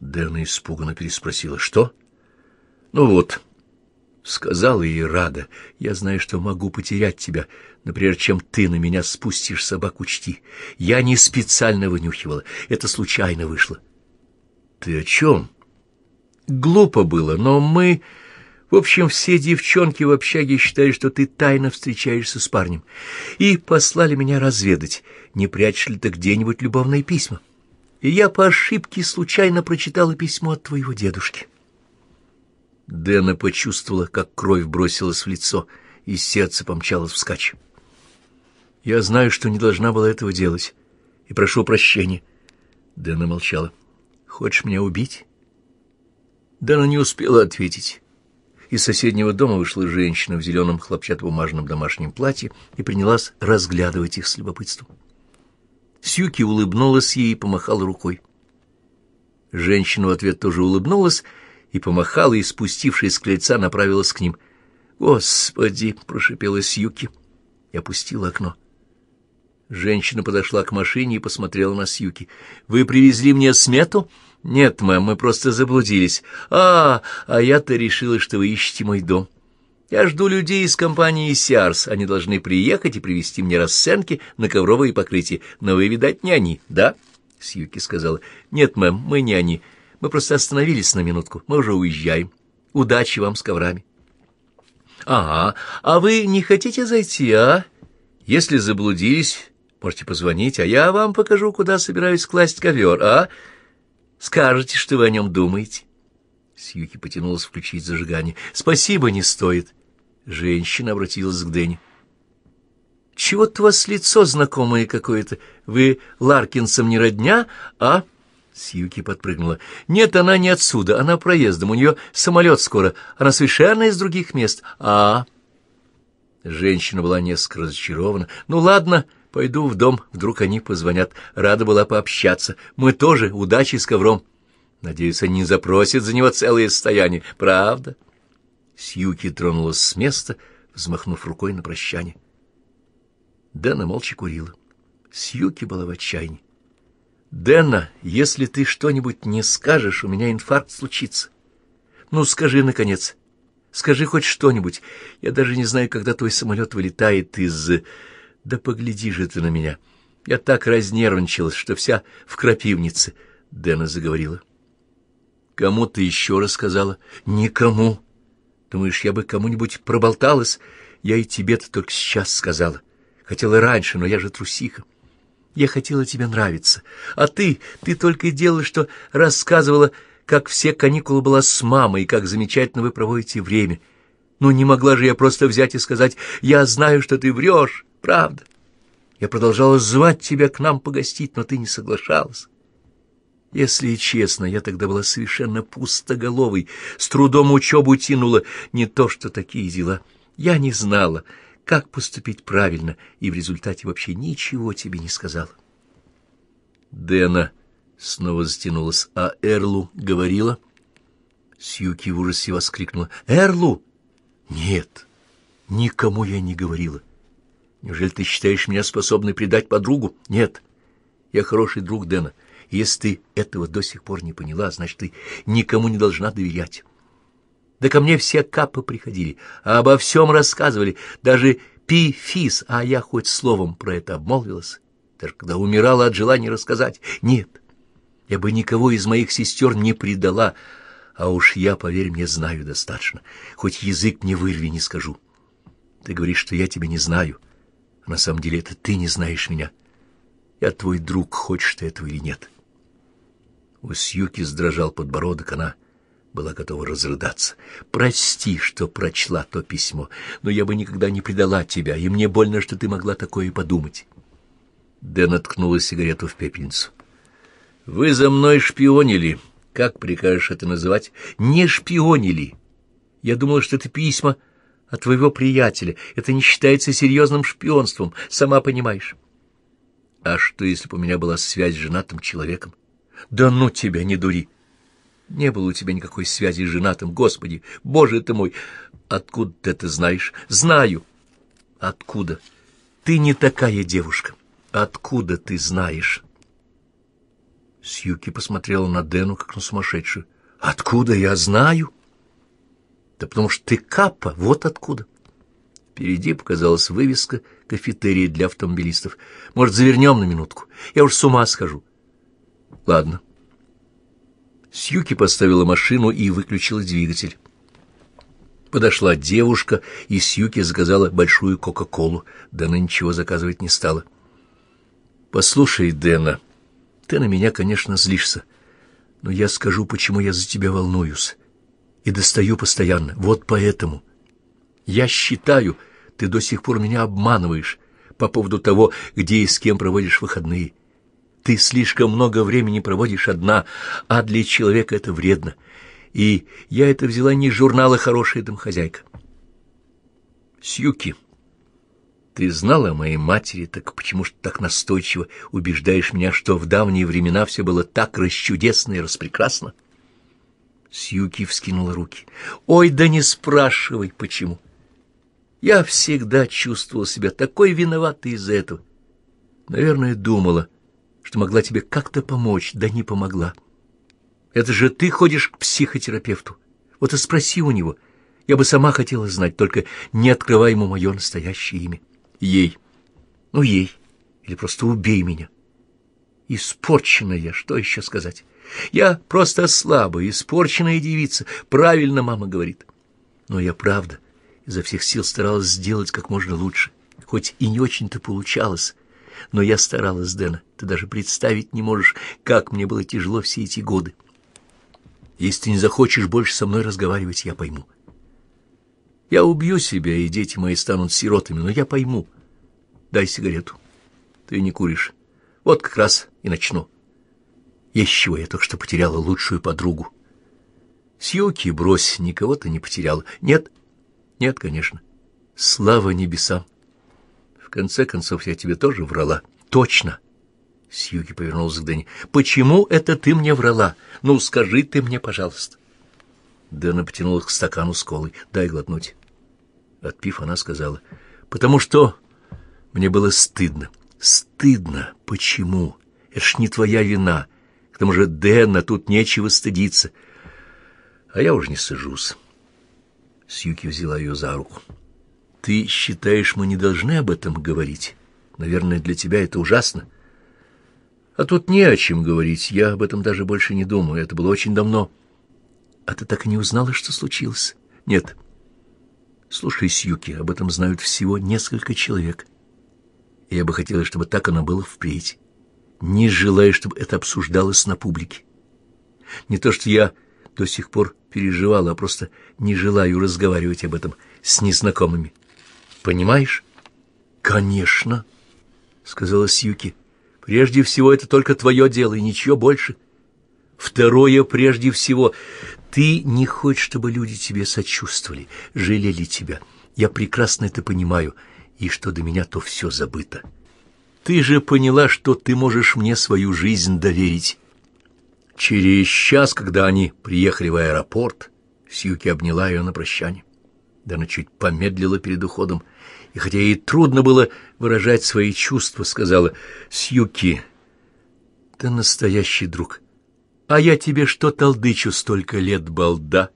Дэна испуганно переспросила. «Что?» «Ну вот», — сказала ей Рада, — «я знаю, что могу потерять тебя, прежде чем ты на меня спустишь собаку, чти. Я не специально вынюхивала, это случайно вышло». «Ты о чем?» «Глупо было, но мы...» В общем, все девчонки в общаге считают, что ты тайно встречаешься с парнем, и послали меня разведать, не прячешь ли ты где-нибудь любовные письма. И я по ошибке случайно прочитала письмо от твоего дедушки. Дэна почувствовала, как кровь бросилась в лицо, и сердце помчалось вскачь. «Я знаю, что не должна была этого делать, и прошу прощения». Дэна молчала. «Хочешь меня убить?» Дэна не успела ответить. Из соседнего дома вышла женщина в зеленом хлопчатобумажном домашнем платье и принялась разглядывать их с любопытством. Сьюки улыбнулась ей и помахала рукой. Женщина в ответ тоже улыбнулась и помахала, и, спустившись с крыльца, направилась к ним. «Господи!» — прошипела Сьюки и опустила окно. Женщина подошла к машине и посмотрела на Сьюки. «Вы привезли мне смету?» «Нет, мэм, мы просто заблудились. А, а я-то решила, что вы ищете мой дом. Я жду людей из компании «Сиарс». Они должны приехать и привезти мне расценки на ковровые покрытия. Но вы, видать, не они, да?» Сьюки сказала. «Нет, мэм, мы не они. Мы просто остановились на минутку. Мы уже уезжаем. Удачи вам с коврами». «Ага, а вы не хотите зайти, а? Если заблудились, можете позвонить, а я вам покажу, куда собираюсь класть ковер, а?» Скажете, что вы о нем думаете. Сьюки потянулась включить зажигание. Спасибо, не стоит. Женщина обратилась к Дэнни. Чего-то у вас лицо знакомое какое-то. Вы Ларкинсом не родня, а... Сьюки подпрыгнула. «Нет, она не отсюда, она проездом, у нее самолет скоро, она совершенно из других мест, а...» Женщина была несколько разочарована. «Ну ладно, Пойду в дом, вдруг они позвонят. Рада была пообщаться. Мы тоже, удачи с ковром. Надеюсь, они запросят за него целое состояние. Правда?» Сьюки тронулась с места, взмахнув рукой на прощание. Дэна молча курила. Сьюки была в отчаянии. «Дэна, если ты что-нибудь не скажешь, у меня инфаркт случится. Ну, скажи, наконец. Скажи хоть что-нибудь. Я даже не знаю, когда твой самолет вылетает из... Да погляди же ты на меня. Я так разнервничалась, что вся в крапивнице, — Дэна заговорила. Кому ты еще рассказала? Никому. Думаешь, я бы кому-нибудь проболталась? Я и тебе-то только сейчас сказала. Хотела раньше, но я же трусиха. Я хотела тебе нравиться. А ты, ты только и делала, что рассказывала, как все каникулы была с мамой, и как замечательно вы проводите время. Ну, не могла же я просто взять и сказать, я знаю, что ты врешь. Правда. Я продолжала звать тебя к нам погостить, но ты не соглашалась. Если честно, я тогда была совершенно пустоголовой, с трудом учебу тянула, не то что такие дела. Я не знала, как поступить правильно, и в результате вообще ничего тебе не сказала. Дэна снова затянулась, а Эрлу говорила... Сьюки в ужасе воскликнула. «Эрлу? Нет, никому я не говорила. Неужели ты считаешь меня способной предать подругу? Нет. Я хороший друг Дэна. Если ты этого до сих пор не поняла, значит, ты никому не должна доверять. Да ко мне все капы приходили, а обо всем рассказывали, даже пи-фис, а я хоть словом про это обмолвилась, даже когда умирала от желания рассказать. Нет, я бы никого из моих сестер не предала, а уж я, поверь мне, знаю достаточно, хоть язык не вырви, не скажу. Ты говоришь, что я тебя не знаю, — на самом деле это ты не знаешь меня. Я твой друг, хочешь ты этого или нет. У Сьюки сдрожал подбородок, она была готова разрыдаться. «Прости, что прочла то письмо, но я бы никогда не предала тебя, и мне больно, что ты могла такое подумать». Дэн откнула сигарету в пепельницу. «Вы за мной шпионили. Как прикажешь это называть? Не шпионили. Я думала, что это письма от твоего приятеля. Это не считается серьезным шпионством, сама понимаешь. А что, если бы у меня была связь с женатым человеком? Да ну тебя, не дури! Не было у тебя никакой связи с женатым, Господи, Боже ты мой! Откуда ты это знаешь? Знаю. Откуда? Ты не такая девушка. Откуда ты знаешь? Сьюки посмотрела на Дэну, как на сумасшедшую. «Откуда я знаю?» «Да потому что ты капа, вот откуда». Впереди показалась вывеска кафетерии для автомобилистов. «Может, завернем на минутку? Я уж с ума схожу». «Ладно». Сьюки поставила машину и выключила двигатель. Подошла девушка, и Сьюки заказала большую Кока-Колу. Дэна ничего заказывать не стала. «Послушай, Дэна, ты на меня, конечно, злишься, но я скажу, почему я за тебя волнуюсь и достаю постоянно. Вот поэтому. Я считаю, ты до сих пор меня обманываешь по поводу того, где и с кем проводишь выходные. Ты слишком много времени проводишь одна, а для человека это вредно. И я это взяла не из журнала «Хорошая домохозяйка». Сьюки, ты знала о моей матери, так почему ж так настойчиво убеждаешь меня, что в давние времена все было так расчудесно и распрекрасно? Сьюки вскинула руки. Ой, да не спрашивай, почему. Я всегда чувствовала себя такой виноватой из-за этого. Наверное, думала, что могла тебе как-то помочь, да не помогла. Это же ты ходишь к психотерапевту. Вот и спроси у него. Я бы сама хотела знать, только не открывай ему мое настоящее имя. Ей. Ну, ей. Или просто убей меня. Испорченная, что еще сказать? Я просто слабая, испорченная девица. Правильно мама говорит. Но я правда изо всех сил старалась сделать как можно лучше. Хоть и не очень-то получалось. Но я старалась, Дэна. Ты даже представить не можешь, как мне было тяжело все эти годы. Если ты не захочешь больше со мной разговаривать, я пойму. Я убью себя, и дети мои станут сиротами, но я пойму. Дай сигарету. Ты не куришь. Вот как раз и начну. Есть чего, я только что потеряла лучшую подругу. Сьюки, брось, никого ты не потеряла. Нет? Нет, конечно. Слава небесам. Конце концов, я тебе тоже врала. Точно. — Сьюки повернулся к Дэнни. «Почему это ты мне врала? Ну, скажи ты мне, пожалуйста». Дэна потянула к стакану с колой. «Дай глотнуть». Отпив, она сказала. «Потому что мне было стыдно. Стыдно. Почему? Это ж не твоя вина. К тому же, Дэна, тут нечего стыдиться. А я уже не сажусь». Сьюки взяла ее за руку. «Ты считаешь, мы не должны об этом говорить? Наверное, для тебя это ужасно». А тут не о чем говорить, я об этом даже больше не думаю, это было очень давно. А ты так и не узнала, что случилось? Нет. Слушай, Сьюки, об этом знают всего несколько человек. Я бы хотела, чтобы так оно было впредь. Не желаю, чтобы это обсуждалось на публике. Не то, что я до сих пор переживала, а просто не желаю разговаривать об этом с незнакомыми. Понимаешь? Конечно, сказала Сьюки. Прежде всего, это только твое дело и ничего больше. Второе, прежде всего, ты не хочешь, чтобы люди тебе сочувствовали, жалели тебя. Я прекрасно это понимаю, и что до меня, то все забыто. Ты же поняла, что ты можешь мне свою жизнь доверить. Через час, когда они приехали в аэропорт, Сьюки обняла ее на прощание. Дана чуть помедлила перед уходом — и хотя ей трудно было выражать свои чувства, сказала «Сьюки, ты настоящий друг, а я тебе что толдычу столько лет, балда?»